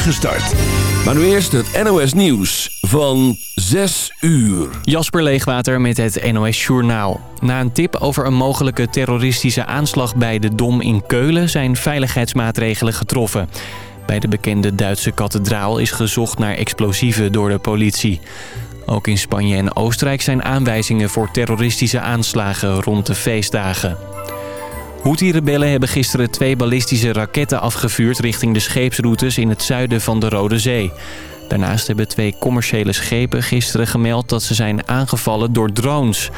start. Maar nu eerst het NOS Nieuws van 6 uur. Jasper Leegwater met het NOS Journaal. Na een tip over een mogelijke terroristische aanslag bij de Dom in Keulen... zijn veiligheidsmaatregelen getroffen. Bij de bekende Duitse kathedraal is gezocht naar explosieven door de politie. Ook in Spanje en Oostenrijk zijn aanwijzingen voor terroristische aanslagen rond de feestdagen. Houthi-rebellen hebben gisteren twee ballistische raketten afgevuurd... richting de scheepsroutes in het zuiden van de Rode Zee. Daarnaast hebben twee commerciële schepen gisteren gemeld... dat ze zijn aangevallen door drones.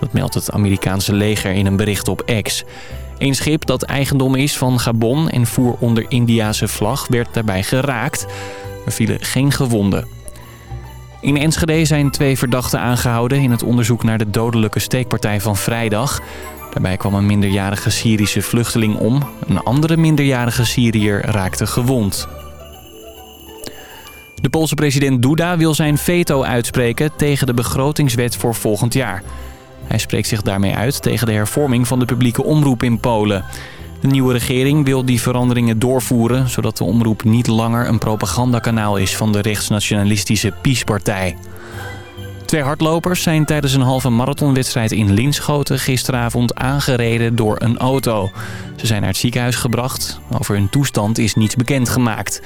Dat meldt het Amerikaanse leger in een bericht op X. Een schip dat eigendom is van Gabon en voer onder Indiase vlag... werd daarbij geraakt. Er vielen geen gewonden. In Enschede zijn twee verdachten aangehouden... in het onderzoek naar de dodelijke steekpartij van vrijdag... Daarbij kwam een minderjarige Syrische vluchteling om. Een andere minderjarige Syriër raakte gewond. De Poolse president Duda wil zijn veto uitspreken tegen de begrotingswet voor volgend jaar. Hij spreekt zich daarmee uit tegen de hervorming van de publieke omroep in Polen. De nieuwe regering wil die veranderingen doorvoeren... zodat de omroep niet langer een propagandakanaal is van de rechtsnationalistische PiS-partij. Twee hardlopers zijn tijdens een halve marathonwedstrijd in Linschoten gisteravond aangereden door een auto. Ze zijn naar het ziekenhuis gebracht. Over hun toestand is niets bekendgemaakt.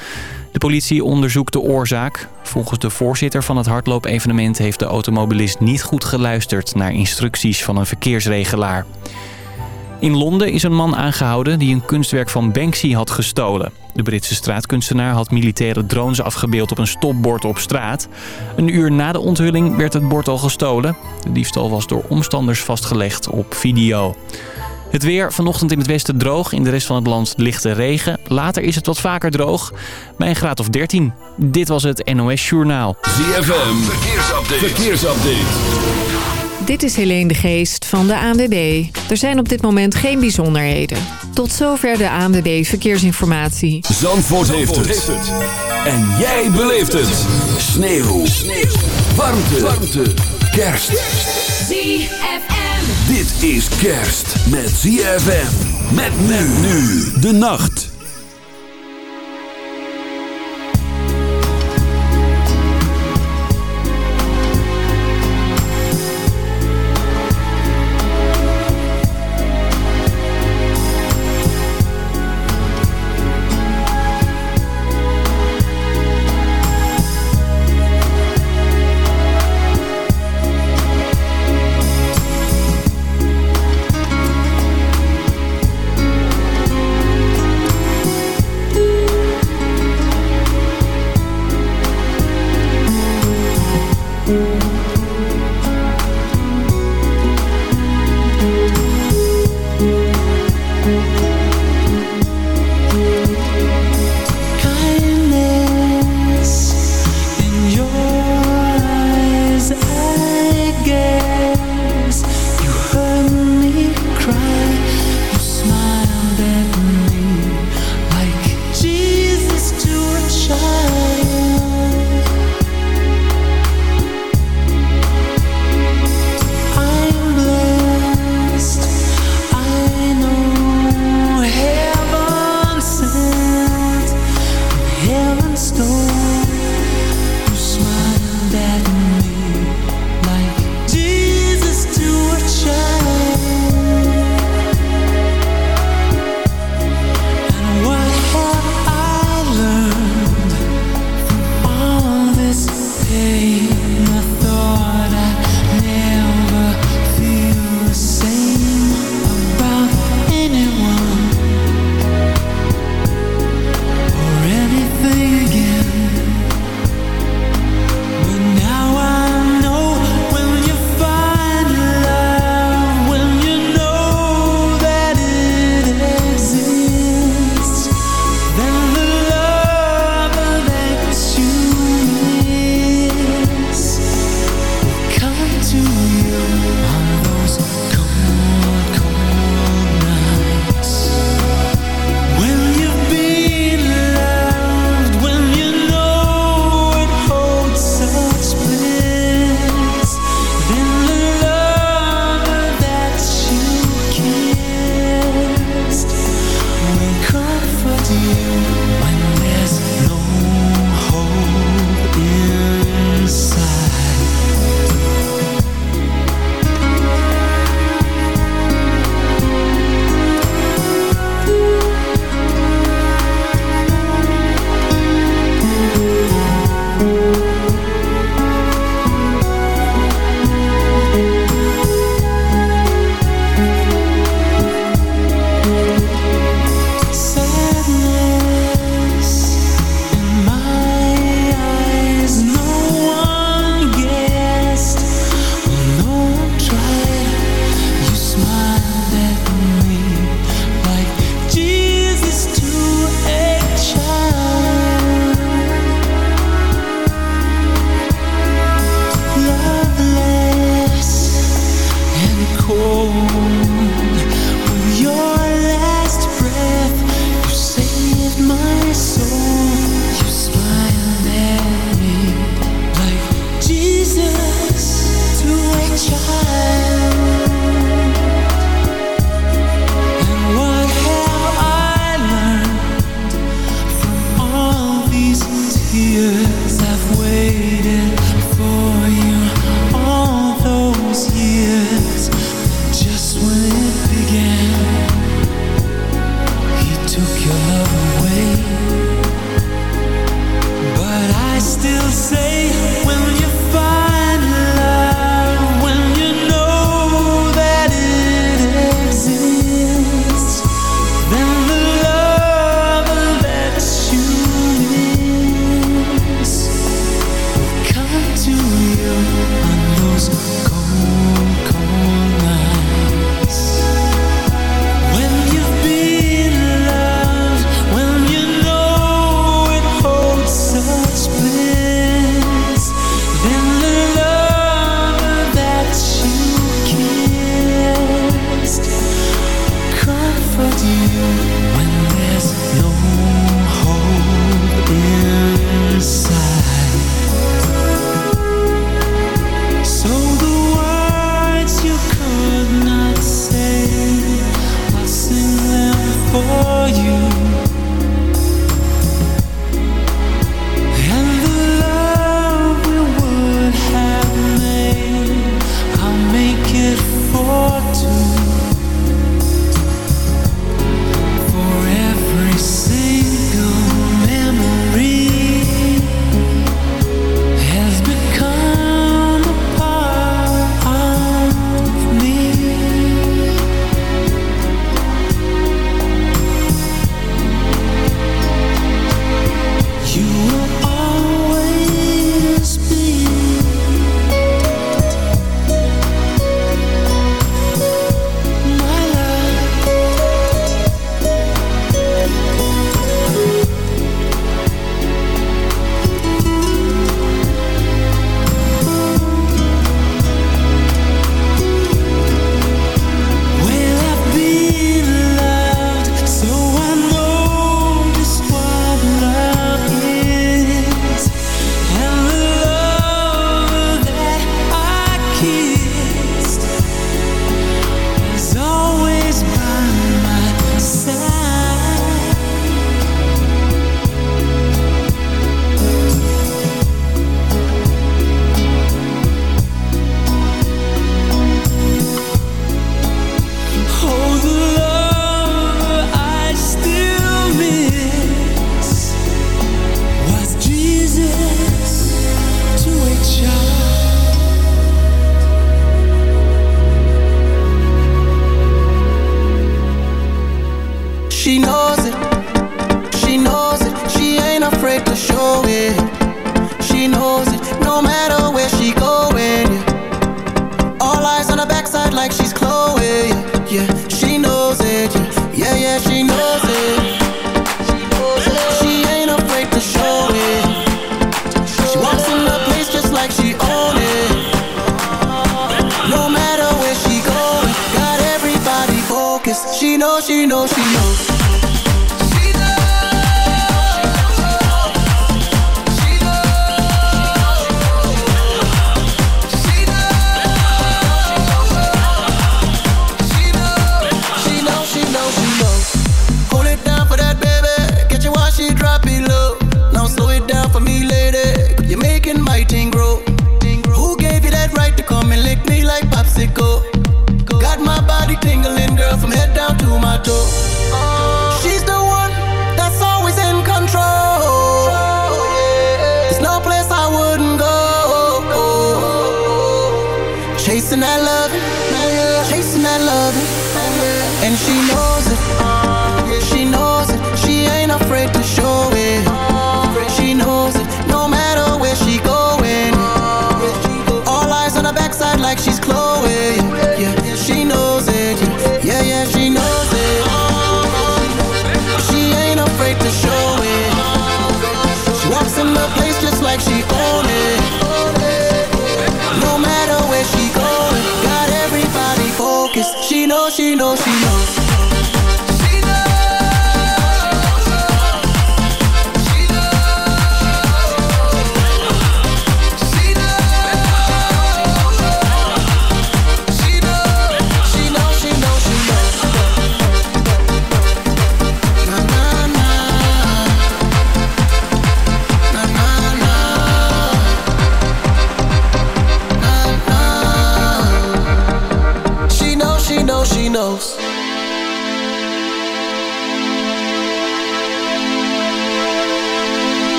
De politie onderzoekt de oorzaak. Volgens de voorzitter van het hardloopevenement heeft de automobilist niet goed geluisterd naar instructies van een verkeersregelaar. In Londen is een man aangehouden die een kunstwerk van Banksy had gestolen. De Britse straatkunstenaar had militaire drones afgebeeld op een stopbord op straat. Een uur na de onthulling werd het bord al gestolen. De diefstal was door omstanders vastgelegd op video. Het weer vanochtend in het westen droog. In de rest van het land lichte regen. Later is het wat vaker droog. Bij een graad of 13. Dit was het NOS Journaal. ZFM, verkeersupdate. verkeersupdate. Dit is Helene de Geest van de ANWB. Er zijn op dit moment geen bijzonderheden. Tot zover de ANWB Verkeersinformatie. Zandvoort, heeft, het. En jij beleeft het. Sneeuw. Sneeuw. Warmte. Warmte. Kerst. ZFM. Dit is kerst met ZFM. Met men nu de nacht.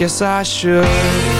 Guess I should.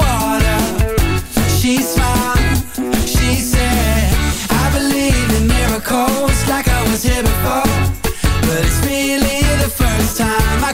She smiled, she said I believe in miracles like I was here before But it's really the first time I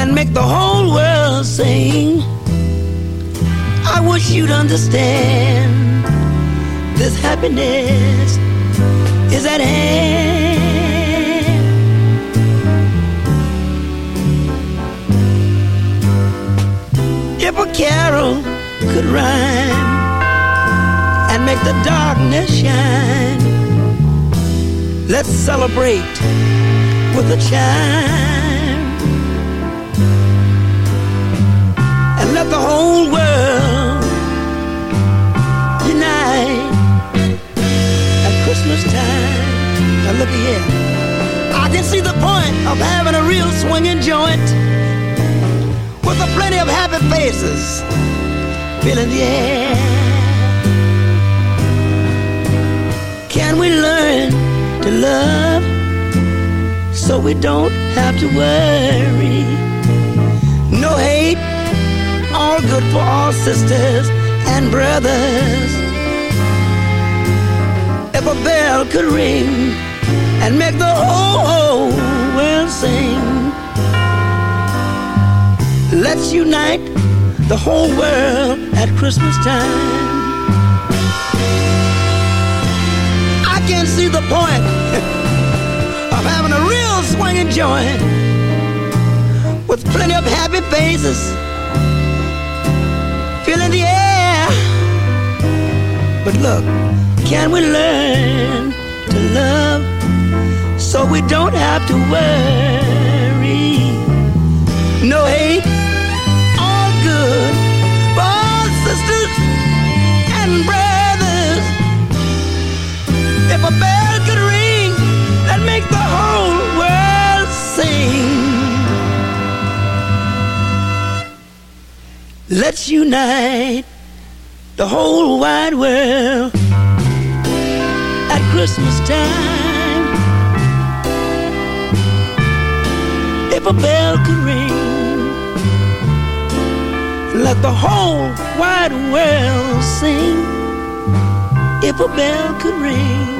and make the whole world sing, I wish you'd understand this happiness is at hand. If a carol could rhyme and make the darkness shine, let's celebrate with a chime whole world unite at Christmas time. Now look here, I can see the point of having a real swinging joint with a plenty of happy faces filling the air. Can we learn to love so we don't have to worry? No hate, all good for all sisters and brothers. If a bell could ring and make the whole world sing, let's unite the whole world at Christmas time. I can see the point of having a real swinging joint with plenty of happy faces look, can we learn to love so we don't have to worry? No hate, all good for all sisters and brothers. If a bell could ring, that make the whole world sing. Let's unite the whole wide world at Christmas time. If a bell could ring, let the whole wide world sing. If a bell could ring.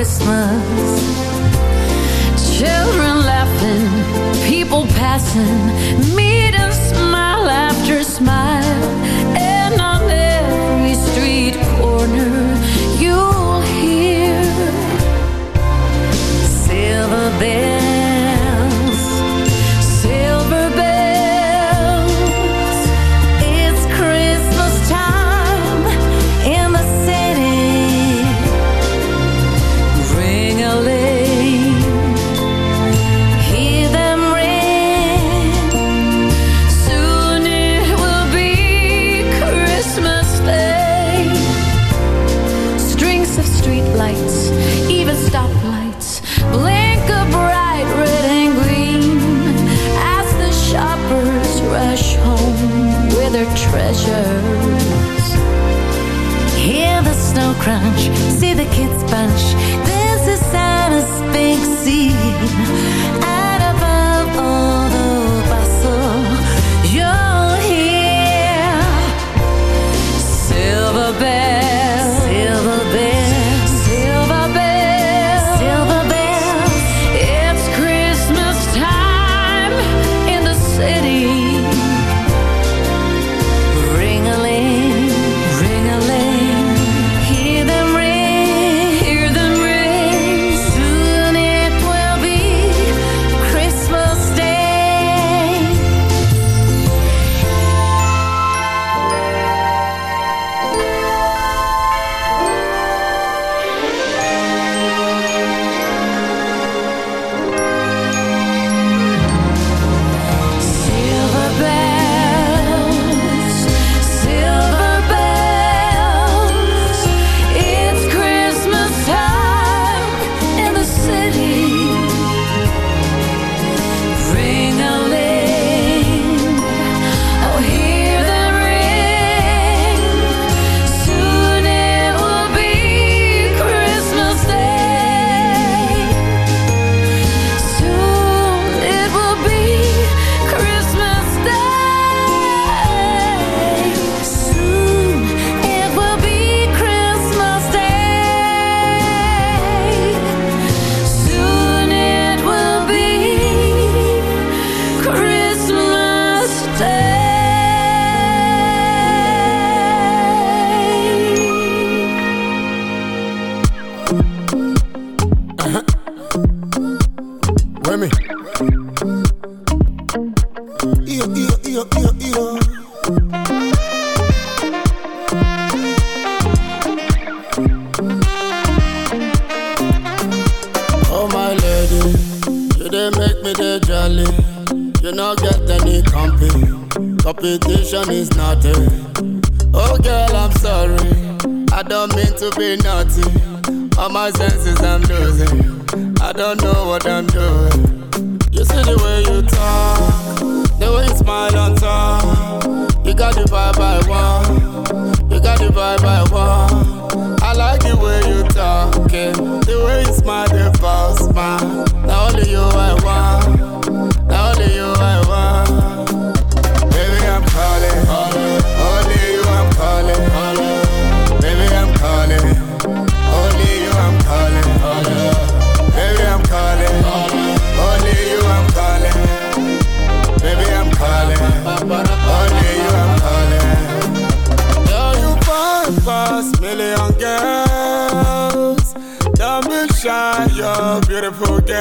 Christmas. Children laughing, people passing, meet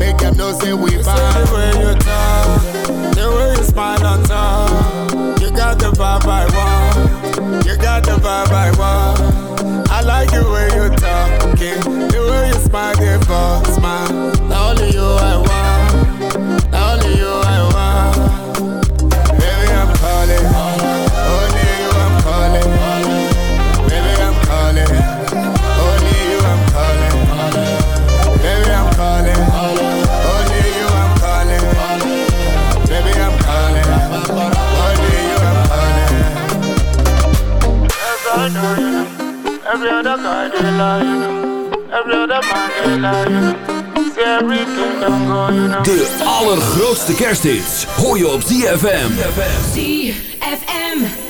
make them know say we bang. The way you talk, the way you smile on top. You got the vibe I want. You got the vibe I want. I like the way you talking, the way you smile, the false know you know. Every other guy they lie, you know. Every other man they lie, you know. See everything don't go, you know. De allergrootste kersthits hoor je op ZFM. ZFM.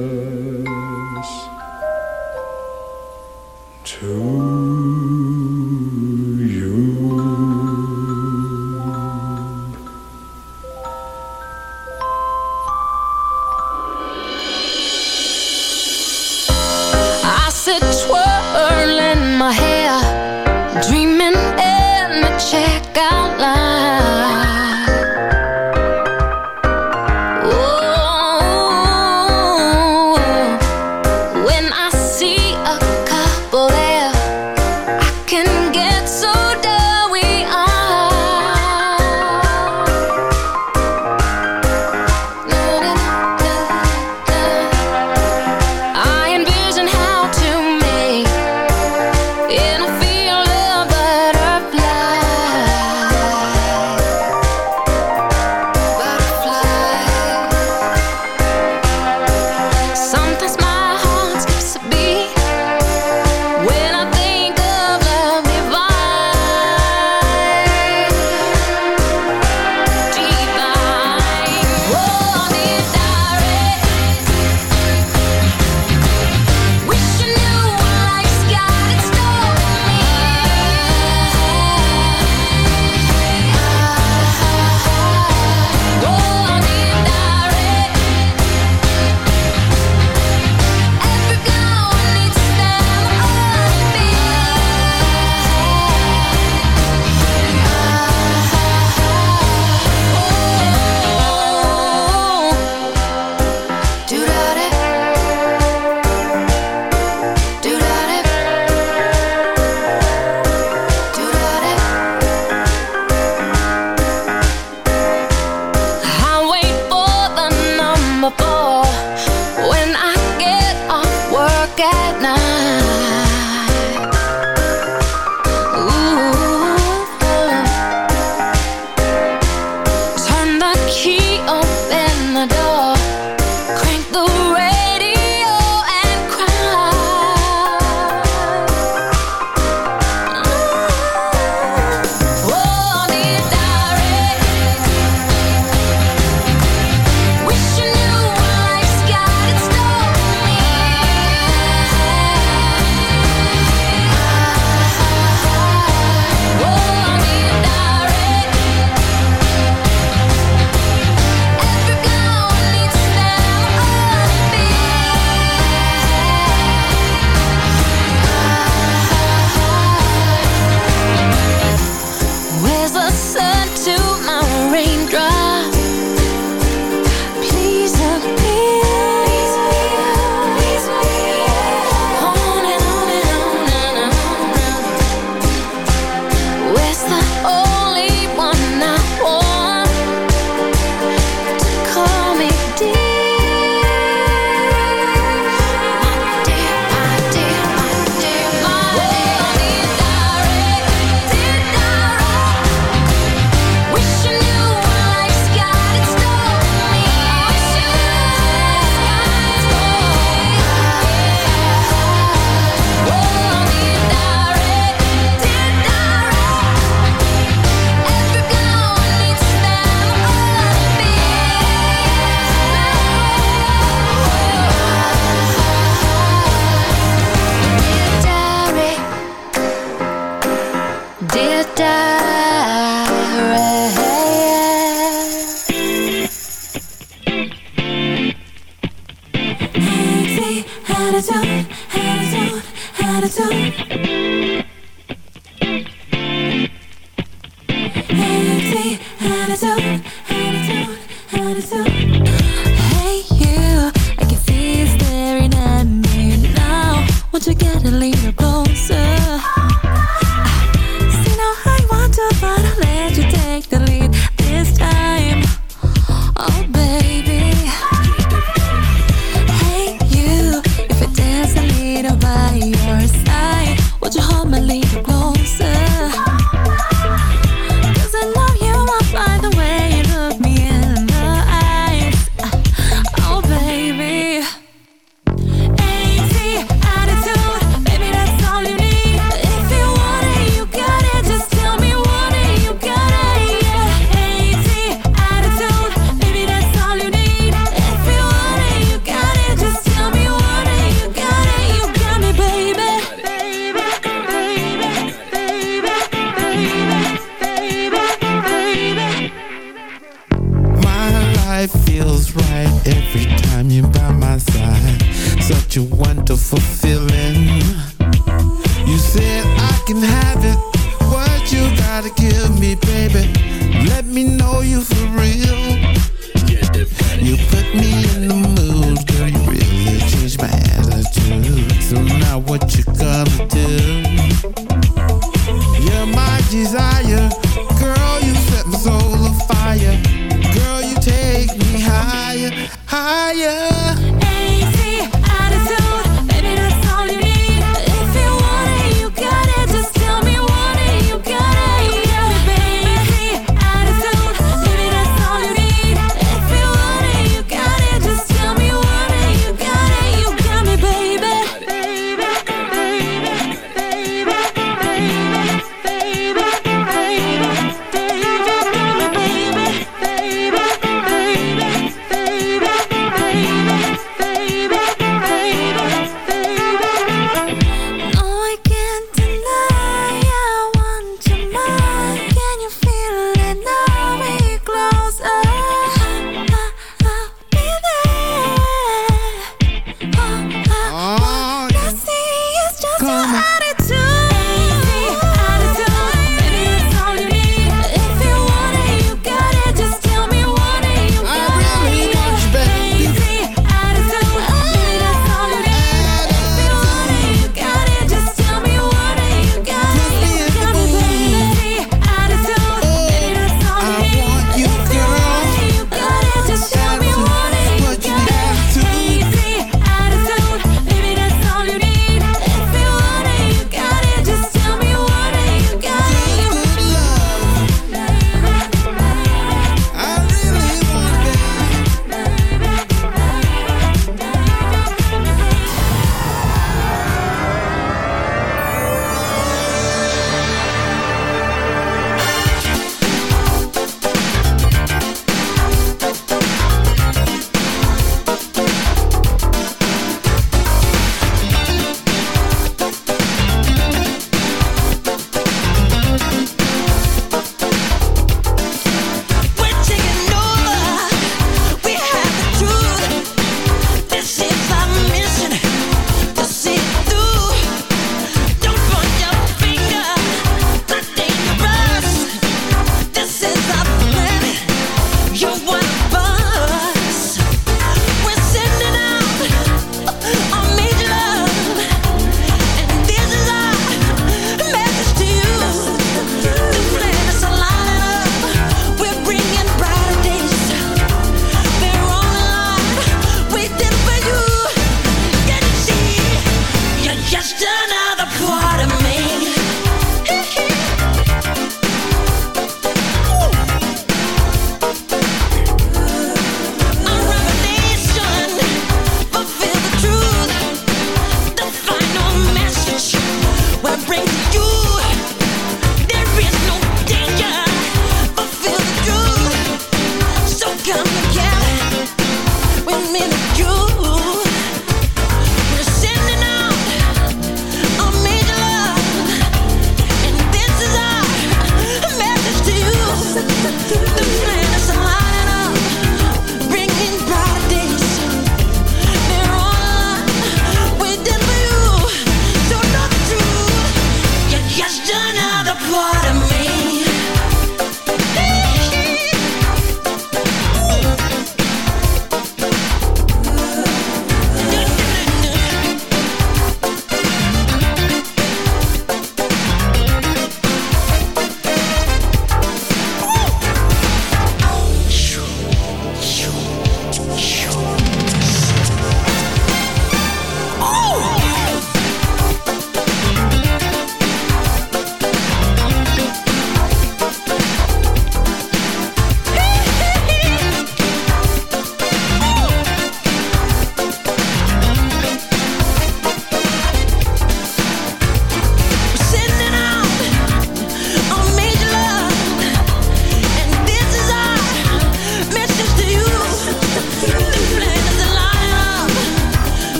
to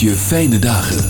je fijne dagen.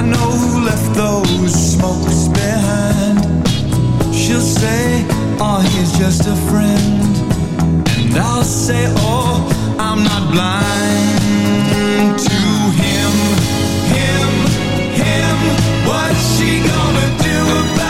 I know who left those smokes behind. She'll say, Oh, he's just a friend. And I'll say, oh, I'm not blind to him, him, him. What's she gonna do about